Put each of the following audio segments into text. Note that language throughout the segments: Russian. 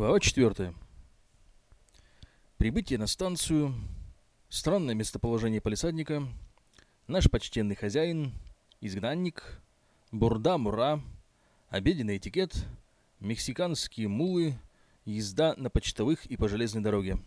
Глава 4. Прибытие на станцию, странное местоположение полисадника, наш почтенный хозяин, изгнанник, бурда-мура, обеденный этикет, мексиканские мулы, езда на почтовых и по железной дороге.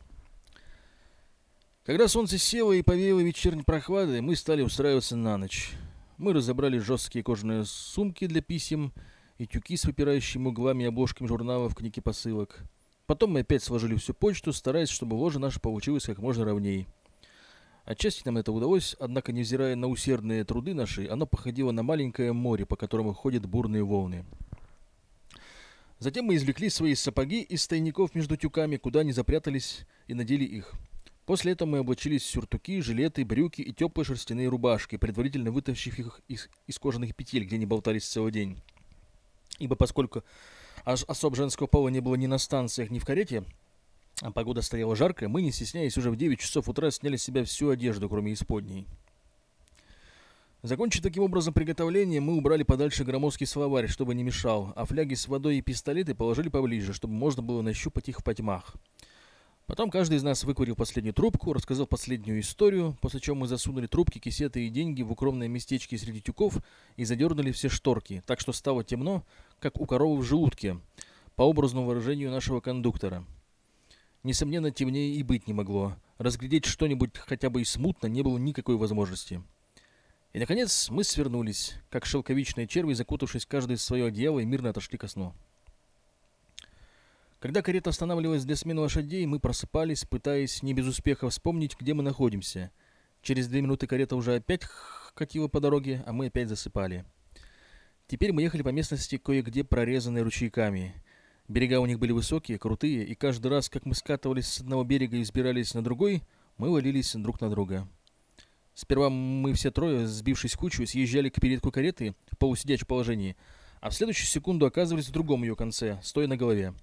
Когда солнце село и повеяло вечерней прохладой, мы стали устраиваться на ночь. Мы разобрали жесткие кожаные сумки для писем и тюки с выпирающими углами и обложками журналов, книг и посылок. Потом мы опять сложили всю почту, стараясь, чтобы ложа наша получилась как можно ровней. Отчасти нам это удалось, однако, невзирая на усердные труды наши, оно походило на маленькое море, по которому ходят бурные волны. Затем мы извлекли свои сапоги из тайников между тюками, куда они запрятались, и надели их. После этого мы облачились в сюртуки, жилеты, брюки и теплые шерстяные рубашки, предварительно вытащив их из, из кожаных петель, где они болтались целый день ибо поскольку особ женского пола не было ни на станциях, ни в карете, а погода стояла жаркая, мы, не стесняясь, уже в 9 часов утра сняли с себя всю одежду, кроме исподней. Закончив таким образом приготовление, мы убрали подальше громоздкий словарь, чтобы не мешал, а фляги с водой и пистолеты положили поближе, чтобы можно было нащупать их в потьмах. Потом каждый из нас выкурил последнюю трубку, рассказал последнюю историю, после чего мы засунули трубки, кисеты и деньги в укромное местечки среди тюков и задернули все шторки, так что стало темно, как у коровы в желудке, по образному выражению нашего кондуктора. Несомненно, темнее и быть не могло. Разглядеть что-нибудь хотя бы и смутно не было никакой возможности. И, наконец, мы свернулись, как шелковичные черви, закутавшись каждый в свое одеяло и мирно отошли ко сну. Когда карета останавливалась для смены лошадей, мы просыпались, пытаясь не без успеха вспомнить, где мы находимся. Через две минуты карета уже опять катила по дороге, а мы опять засыпали. Теперь мы ехали по местности, кое-где прорезанной ручейками. Берега у них были высокие, крутые, и каждый раз, как мы скатывались с одного берега и взбирались на другой, мы валились друг на друга. Сперва мы все трое, сбившись в кучу, съезжали к передку кареты в полусидячем положении, а в следующую секунду оказывались в другом ее конце, стоя на голове.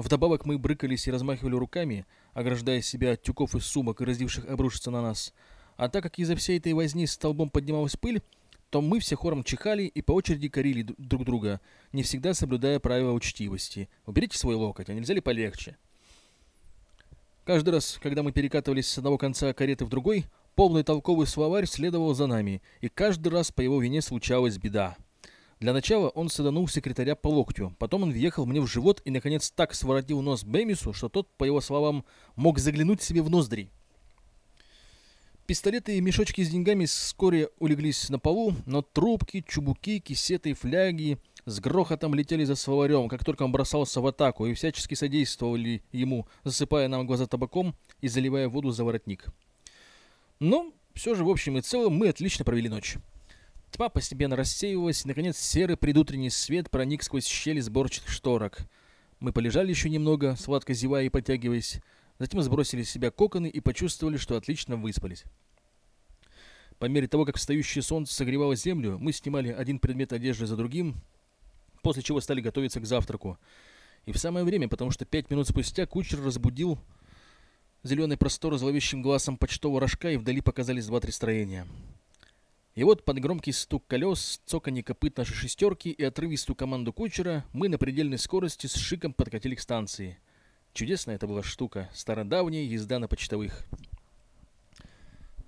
Вдобавок мы брыкались и размахивали руками, ограждая себя от тюков и сумок, грозивших обрушиться на нас. А так как из-за всей этой возни столбом поднималась пыль, то мы все хором чихали и по очереди корили друг друга, не всегда соблюдая правила учтивости. Уберите свой локоть, а нельзя ли полегче? Каждый раз, когда мы перекатывались с одного конца кареты в другой, полный толковый словарь следовал за нами, и каждый раз по его вине случалась беда. Для начала он саданул секретаря по локтю, потом он въехал мне в живот и, наконец, так своротил нос Бэмису, что тот, по его словам, мог заглянуть себе в ноздри. Пистолеты и мешочки с деньгами вскоре улеглись на полу, но трубки, чубуки, кисеты и фляги с грохотом летели за словарем, как только он бросался в атаку, и всячески содействовали ему, засыпая нам глаза табаком и заливая воду за воротник. Но все же, в общем и целом, мы отлично провели ночь. Тьма постепенно рассеивалась, и, наконец, серый предутренний свет проник сквозь щели сборчатых шторок. Мы полежали еще немного, сладко зевая и подтягиваясь, затем сбросили с себя коконы и почувствовали, что отлично выспались. По мере того, как встающее солнце согревало землю, мы снимали один предмет одежды за другим, после чего стали готовиться к завтраку. И в самое время, потому что пять минут спустя кучер разбудил зеленый простор зловещим глазом почтового рожка, и вдали показались два-три строения. И вот под громкий стук колес, цоканье копыт нашей шестерки и отрывистую команду кучера мы на предельной скорости с шиком подкатили к станции. Чудесная это была штука, стародавняя езда на почтовых.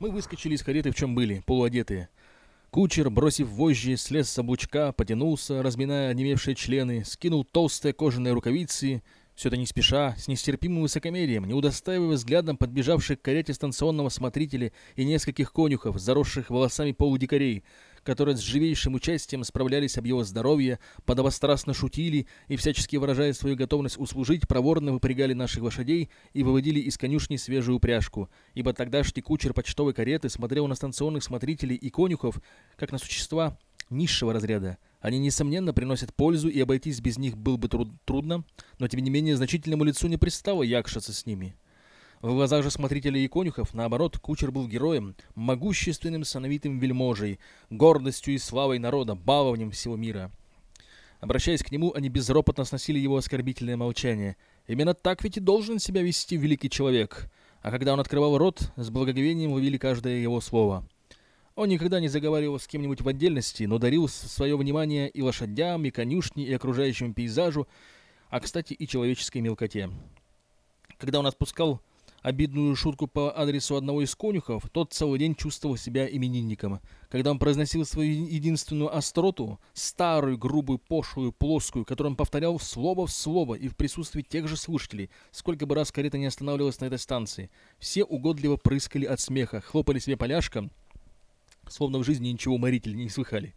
Мы выскочили из кареты в чем были, полуодетые. Кучер, бросив вожжи, слез с облучка, потянулся, разминая онемевшие члены, скинул толстые кожаные рукавицы все это не спеша, с нестерпимым высокомерием, не удостаивая взглядом подбежавших к карете станционного смотрителя и нескольких конюхов, заросших волосами полудикарей, которые с живейшим участием справлялись об его здоровье, подобострастно шутили и, всячески выражая свою готовность услужить, проворно выпрягали наших лошадей и выводили из конюшни свежую упряжку, ибо тогдашний кучер почтовой кареты смотрел на станционных смотрителей и конюхов, как на существа низшего разряда, они, несомненно, приносят пользу, и обойтись без них было бы труд трудно, но, тем не менее, значительному лицу не пристало якшаться с ними. В глазах же смотрителей и конюхов, наоборот, кучер был героем, могущественным сановитым вельможей, гордостью и славой народа, баловнем всего мира. Обращаясь к нему, они безропотно сносили его оскорбительное молчание. Именно так ведь и должен себя вести великий человек. А когда он открывал рот, с благоговением ловили каждое его слово. Он никогда не заговаривал с кем-нибудь в отдельности, но дарил свое внимание и лошадям, и конюшне, и окружающему пейзажу, а, кстати, и человеческой мелкоте. Когда он отпускал обидную шутку по адресу одного из конюхов, тот целый день чувствовал себя именинником. Когда он произносил свою единственную остроту, старую, грубую, пошлую, плоскую, которую он повторял слово в слово и в присутствии тех же слушателей, сколько бы раз карета не останавливалась на этой станции, все угодливо прыскали от смеха, хлопали себе поляшком, словно в жизни ничего уморительного не слыхали.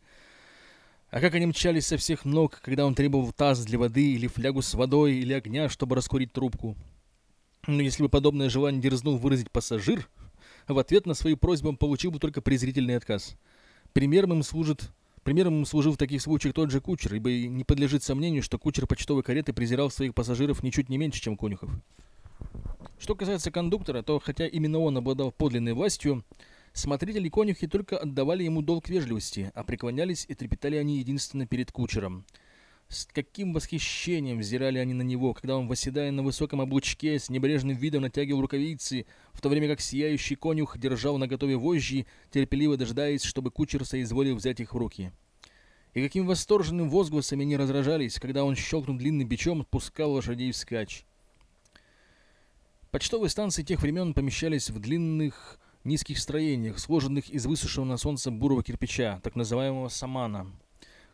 А как они мчались со всех ног, когда он требовал таз для воды или флягу с водой или огня, чтобы раскурить трубку. Но если бы подобное желание дерзнул выразить пассажир, в ответ на свою просьбу он получил бы только презрительный отказ. Примером им служит Примером им служил в таких случаях тот же кучер, ибо не подлежит сомнению, что кучер почтовой кареты презирал своих пассажиров ничуть не меньше, чем конюхов. Что касается кондуктора, то хотя именно он обладал подлинной властью, смотрители конюхи только отдавали ему долг вежливости, а преклонялись и трепетали они единственно перед кучером – с каким восхищением взирали они на него, когда он, восседая на высоком облучке, с небрежным видом натягивал рукавицы, в то время как сияющий конюх держал на готове вожжи, терпеливо дожидаясь, чтобы кучер соизволил взять их в руки. И каким восторженным возгласами они разражались, когда он, щелкнув длинным бичом, отпускал лошадей вскачь. Почтовые станции тех времен помещались в длинных низких строениях, сложенных из высушенного на солнце бурого кирпича, так называемого самана.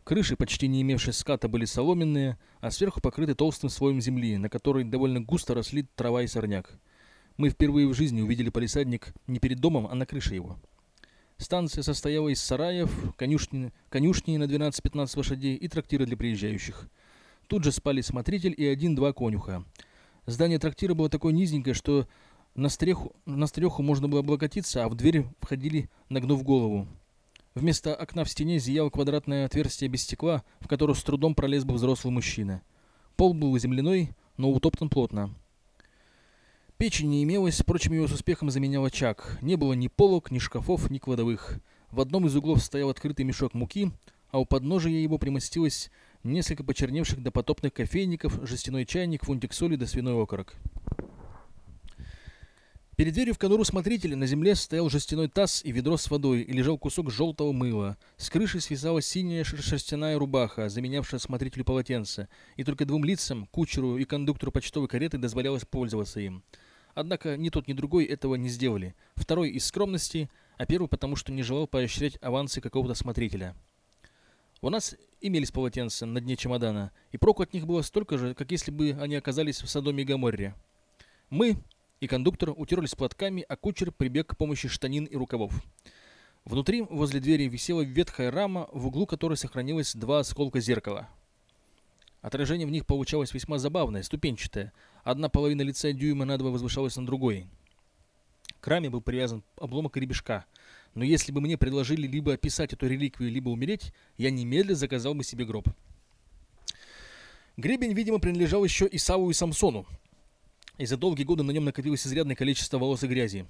Крыши, почти не имевшие ската, были соломенные, а сверху покрыты толстым слоем земли, на которой довольно густо росли трава и сорняк. Мы впервые в жизни увидели полисадник не перед домом, а на крыше его. Станция состояла из сараев, конюшни, конюшни на 12-15 лошадей и трактира для приезжающих. Тут же спали смотритель и один-два конюха. Здание трактира было такое низенькое, что на стреху, на стреху можно было облокотиться, а в дверь входили, нагнув голову. Вместо окна в стене зияло квадратное отверстие без стекла, в которое с трудом пролез бы взрослый мужчина. Пол был земляной, но утоптан плотно. Печи не имелось, впрочем, его с успехом заменял очаг. Не было ни полок, ни шкафов, ни кладовых. В одном из углов стоял открытый мешок муки, а у подножия его примостилось несколько почерневших допотопных кофейников, жестяной чайник, фунтик соли да свиной окорок. Перед дверью в конуру смотрителя на земле стоял жестяной таз и ведро с водой, и лежал кусок желтого мыла. С крыши свисала синяя шерстяная рубаха, заменявшая смотрителю полотенце, и только двум лицам, кучеру и кондуктору почтовой кареты, дозволялось пользоваться им. Однако ни тот, ни другой этого не сделали. Второй из скромности, а первый потому, что не желал поощрять авансы какого-то смотрителя. У нас имелись полотенца на дне чемодана, и проку от них было столько же, как если бы они оказались в Содоме и Гоморре. Мы, и кондуктор утерлись платками, а кучер прибег к помощи штанин и рукавов. Внутри, возле двери, висела ветхая рама, в углу которой сохранилось два осколка зеркала. Отражение в них получалось весьма забавное, ступенчатое. Одна половина лица дюйма надвое возвышалась на другой. К раме был привязан обломок ребешка. Но если бы мне предложили либо описать эту реликвию, либо умереть, я немедленно заказал бы себе гроб. Гребень, видимо, принадлежал еще Исаву и Самсону, и за долгие годы на нем накопилось изрядное количество волос и грязи.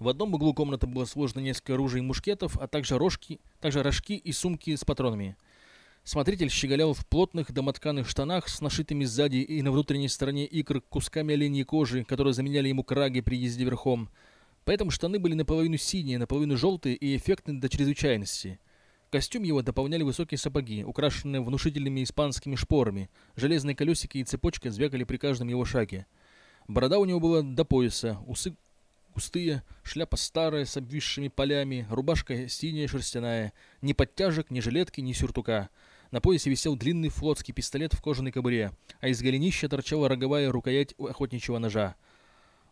В одном углу комнаты было сложено несколько оружий и мушкетов, а также рожки, также рожки и сумки с патронами. Смотритель щеголял в плотных домотканых штанах с нашитыми сзади и на внутренней стороне икр кусками оленьей кожи, которые заменяли ему краги при езде верхом. Поэтому штаны были наполовину синие, наполовину желтые и эффектны до чрезвычайности. Костюм его дополняли высокие сапоги, украшенные внушительными испанскими шпорами. Железные колесики и цепочка звякали при каждом его шаге. Борода у него была до пояса, усы густые, шляпа старая с обвисшими полями, рубашка синяя шерстяная, ни подтяжек, ни жилетки, ни сюртука. На поясе висел длинный флотский пистолет в кожаной кобуре, а из голенища торчала роговая рукоять охотничьего ножа.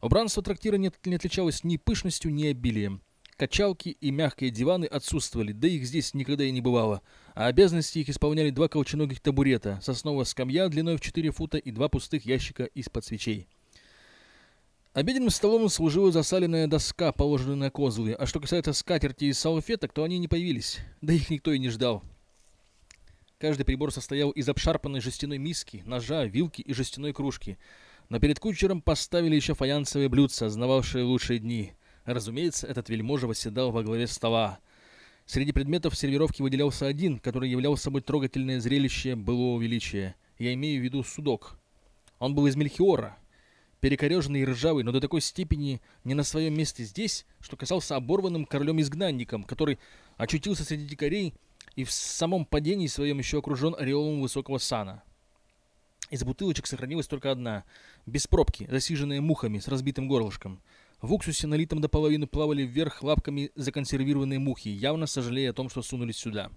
Убранство трактира не, не отличалось ни пышностью, ни обилием. Качалки и мягкие диваны отсутствовали, да их здесь никогда и не бывало. А обязанности их исполняли два колченогих табурета, сосновая скамья длиной в 4 фута и два пустых ящика из-под свечей. Обеденным столом служила засаленная доска, положенная на козлы, а что касается скатерти и салфеток, то они не появились, да их никто и не ждал. Каждый прибор состоял из обшарпанной жестяной миски, ножа, вилки и жестяной кружки. Но перед кучером поставили еще фаянсовые блюдца, знававшие лучшие дни. Разумеется, этот вельможа восседал во главе стола. Среди предметов сервировки выделялся один, который являл собой трогательное зрелище былого величия. Я имею в виду судок. Он был из Мельхиора, перекореженный и ржавый, но до такой степени не на своем месте здесь, что казался оборванным королем-изгнанником, который очутился среди дикарей и в самом падении своем еще окружен ореолом высокого сана. Из бутылочек сохранилась только одна, без пробки, засиженная мухами с разбитым горлышком. В уксусе, налитом до половины, плавали вверх лапками законсервированные мухи, явно сожалея о том, что сунулись сюда.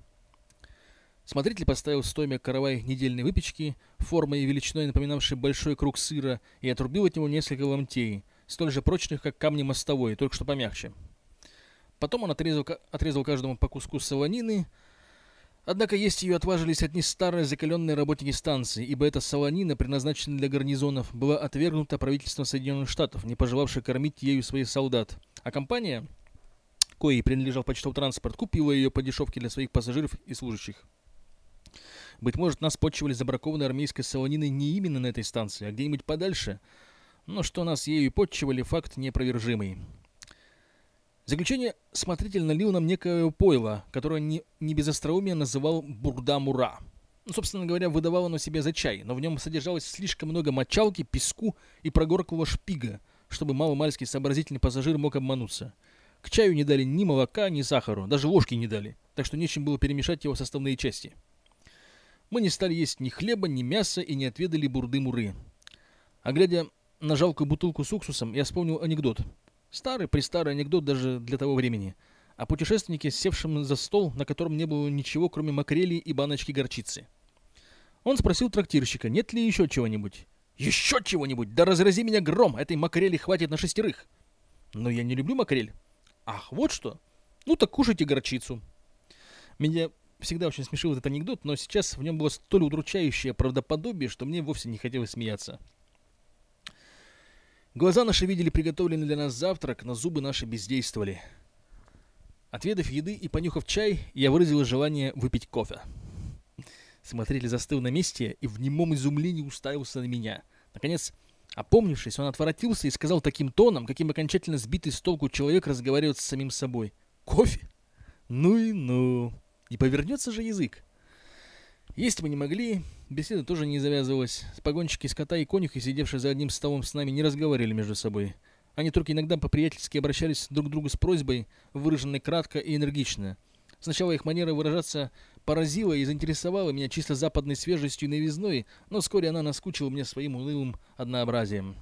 Смотритель поставил стоймя каравай недельной выпечки, формой и величиной напоминавшей большой круг сыра, и отрубил от него несколько ломтей, столь же прочных, как камни мостовой, только что помягче. Потом он отрезал, отрезал каждому по куску солонины, однако есть ее отважились одни старые закаленные работники станции, ибо эта солонина, предназначенная для гарнизонов, была отвергнута правительством Соединенных Штатов, не пожелавшей кормить ею своих солдат. А компания, коей принадлежал почтовый транспорт, купила ее по дешевке для своих пассажиров и служащих. Быть может, нас почивали забракованной армейской солониной не именно на этой станции, а где-нибудь подальше. Но что нас ею почивали, факт неопровержимый. Заключение смотритель налил нам некое пойло, которое не, не без остроумия называл бурда-мура. Ну, собственно говоря, выдавал оно себе за чай, но в нем содержалось слишком много мочалки, песку и прогорклого шпига, чтобы маломальский сообразительный пассажир мог обмануться. К чаю не дали ни молока, ни сахару, даже ложки не дали, так что нечем было перемешать его составные части. Мы не стали есть ни хлеба, ни мяса и не отведали бурды-муры. А глядя на жалкую бутылку с уксусом, я вспомнил анекдот. Старый, престарый анекдот даже для того времени. О путешественнике, севшем за стол, на котором не было ничего, кроме макрели и баночки горчицы. Он спросил трактирщика, нет ли еще чего-нибудь. «Еще чего-нибудь! Да разрази меня гром! Этой макрели хватит на шестерых!» «Но я не люблю макрель». «Ах, вот что! Ну так кушайте горчицу!» Меня всегда очень смешил этот анекдот, но сейчас в нем было столь удручающее правдоподобие, что мне вовсе не хотелось смеяться. Глаза наши видели приготовленный для нас завтрак, но зубы наши бездействовали. Отведав еды и понюхав чай, я выразил желание выпить кофе. Смотритель застыл на месте и в немом изумлении уставился на меня. Наконец, опомнившись, он отворотился и сказал таким тоном, каким окончательно сбитый с толку человек разговаривает с самим собой. «Кофе? Ну и ну!» Не повернется же язык. Есть мы не могли, беседа тоже не завязывалась. Погонщики скота и конюхи, сидевшие за одним столом с нами, не разговаривали между собой. Они только иногда по-приятельски обращались друг к другу с просьбой, выраженной кратко и энергично. Сначала их манера выражаться поразила и заинтересовала меня чисто западной свежестью и новизной, но вскоре она наскучила мне своим унылым однообразием.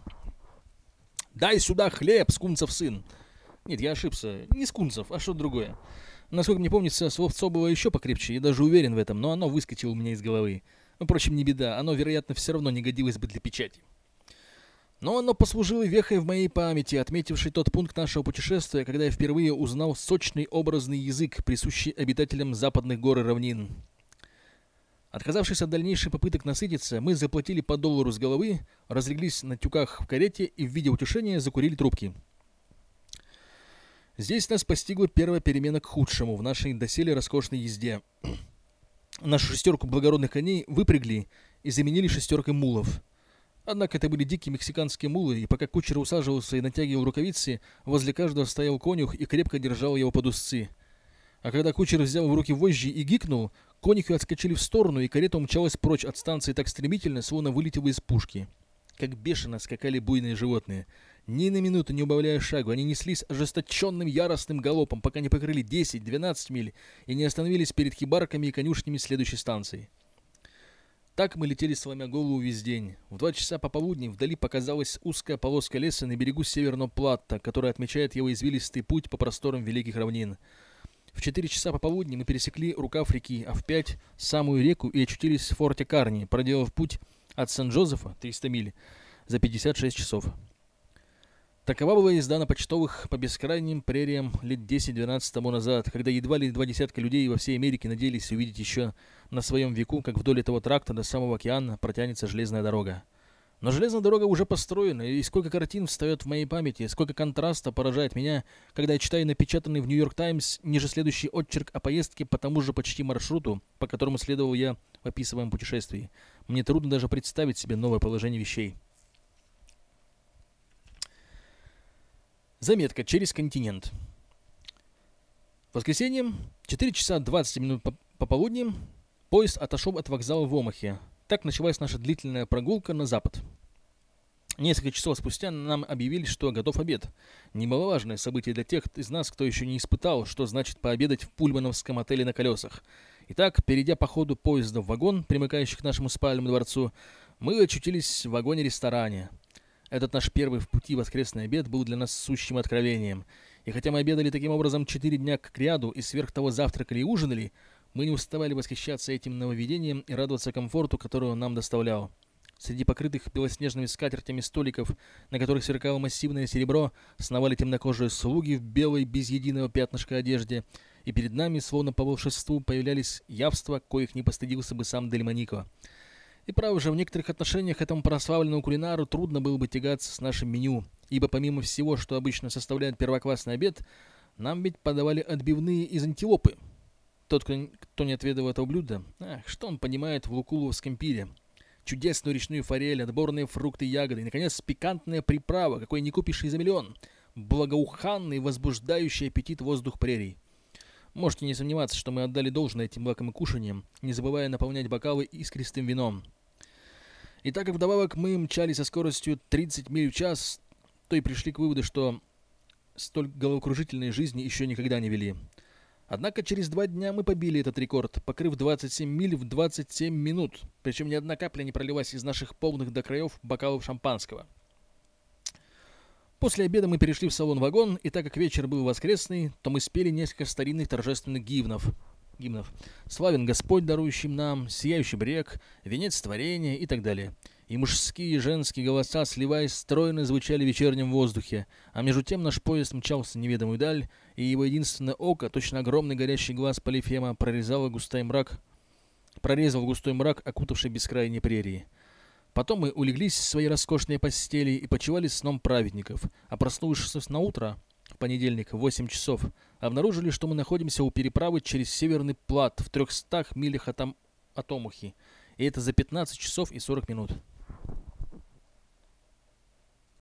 «Дай сюда хлеб, скунцев сын!» Нет, я ошибся. Не скунцев, а что другое. Насколько мне помнится, словцо было еще покрепче, я даже уверен в этом, но оно выскочило у меня из головы. Впрочем, не беда, оно, вероятно, все равно не годилось бы для печати. Но оно послужило вехой в моей памяти, отметившей тот пункт нашего путешествия, когда я впервые узнал сочный образный язык, присущий обитателям западных гор и равнин. Отказавшись от дальнейших попыток насытиться, мы заплатили по доллару с головы, разлеглись на тюках в карете и в виде утешения закурили трубки. Здесь нас постигла первая перемена к худшему в нашей доселе роскошной езде. Нашу шестерку благородных коней выпрягли и заменили шестеркой мулов. Однако это были дикие мексиканские мулы, и пока кучер усаживался и натягивал рукавицы, возле каждого стоял конюх и крепко держал его под узцы. А когда кучер взял в руки вожжи и гикнул, конюхи отскочили в сторону, и карета умчалась прочь от станции так стремительно, словно вылетела из пушки. Как бешено скакали буйные животные — ни на минуту не убавляя шагу, они неслись ожесточенным яростным галопом, пока не покрыли 10-12 миль и не остановились перед хибарками и конюшнями следующей станции. Так мы летели, сломя голову весь день. В два часа пополудни вдали показалась узкая полоска леса на берегу северного плата, которая отмечает его извилистый путь по просторам Великих Равнин. В четыре часа пополудни мы пересекли рукав реки, а в пять — самую реку и очутились в форте Карни, проделав путь от Сан-Джозефа, 300 миль, за 56 часов. Такова была езда на почтовых по бескрайним прериям лет 10-12 тому назад, когда едва ли два десятка людей во всей Америке надеялись увидеть еще на своем веку, как вдоль этого тракта до самого океана протянется железная дорога. Но железная дорога уже построена, и сколько картин встает в моей памяти, сколько контраста поражает меня, когда я читаю напечатанный в Нью-Йорк Таймс ниже следующий отчерк о поездке по тому же почти маршруту, по которому следовал я в описываемом путешествии. Мне трудно даже представить себе новое положение вещей. Заметка через континент. Воскресенье, 4 часа 20 минут пополудни, поезд отошел от вокзала в Омахе. Так началась наша длительная прогулка на запад. Несколько часов спустя нам объявили, что готов обед. Немаловажное событие для тех из нас, кто еще не испытал, что значит пообедать в пульмановском отеле на колесах. Итак, перейдя по ходу поезда в вагон, примыкающий к нашему спальному дворцу, Мы очутились в вагоне-ресторане. Этот наш первый в пути воскресный обед был для нас сущим откровением. И хотя мы обедали таким образом четыре дня к ряду и сверх того завтракали и ужинали, мы не уставали восхищаться этим нововведением и радоваться комфорту, который он нам доставлял. Среди покрытых белоснежными скатертями столиков, на которых сверкало массивное серебро, сновали темнокожие слуги в белой без единого пятнышка одежде, и перед нами, словно по волшебству, появлялись явства, коих не постыдился бы сам Дельманико. И право же, в некоторых отношениях этому прославленному кулинару трудно было бы тягаться с нашим меню, ибо помимо всего, что обычно составляет первоклассный обед, нам ведь подавали отбивные из антилопы, тот, кто, не отведал этого блюда, ах, что он понимает в лукуловском пире? Чудесную речную форель, отборные фрукты и ягоды, и, наконец, пикантная приправа, какой не купишь и за миллион. Благоуханный, возбуждающий аппетит воздух прерий. Можете не сомневаться, что мы отдали должное этим лакомым кушаниям, не забывая наполнять бокалы искристым вином. И так как вдобавок мы мчали со скоростью 30 миль в час, то и пришли к выводу, что столь головокружительной жизни еще никогда не вели. Однако через два дня мы побили этот рекорд, покрыв 27 миль в 27 минут, причем ни одна капля не пролилась из наших полных до краев бокалов шампанского. После обеда мы перешли в салон-вагон, и так как вечер был воскресный, то мы спели несколько старинных торжественных гимнов. гимнов. «Славен Господь, дарующий нам», «Сияющий брег», «Венец творения» и так далее – и мужские и женские голоса, сливаясь, стройно звучали в вечернем воздухе, а между тем наш поезд мчался неведомую даль, и его единственное око, точно огромный горящий глаз Полифема, прорезало густой мрак, прорезал густой мрак, окутавший бескрайние прерии. Потом мы улеглись в свои роскошные постели и почивали сном праведников, а проснувшись на утро, в понедельник, в 8 часов, обнаружили, что мы находимся у переправы через Северный Плат в 300 милях от, от Омухи, и это за 15 часов и 40 минут.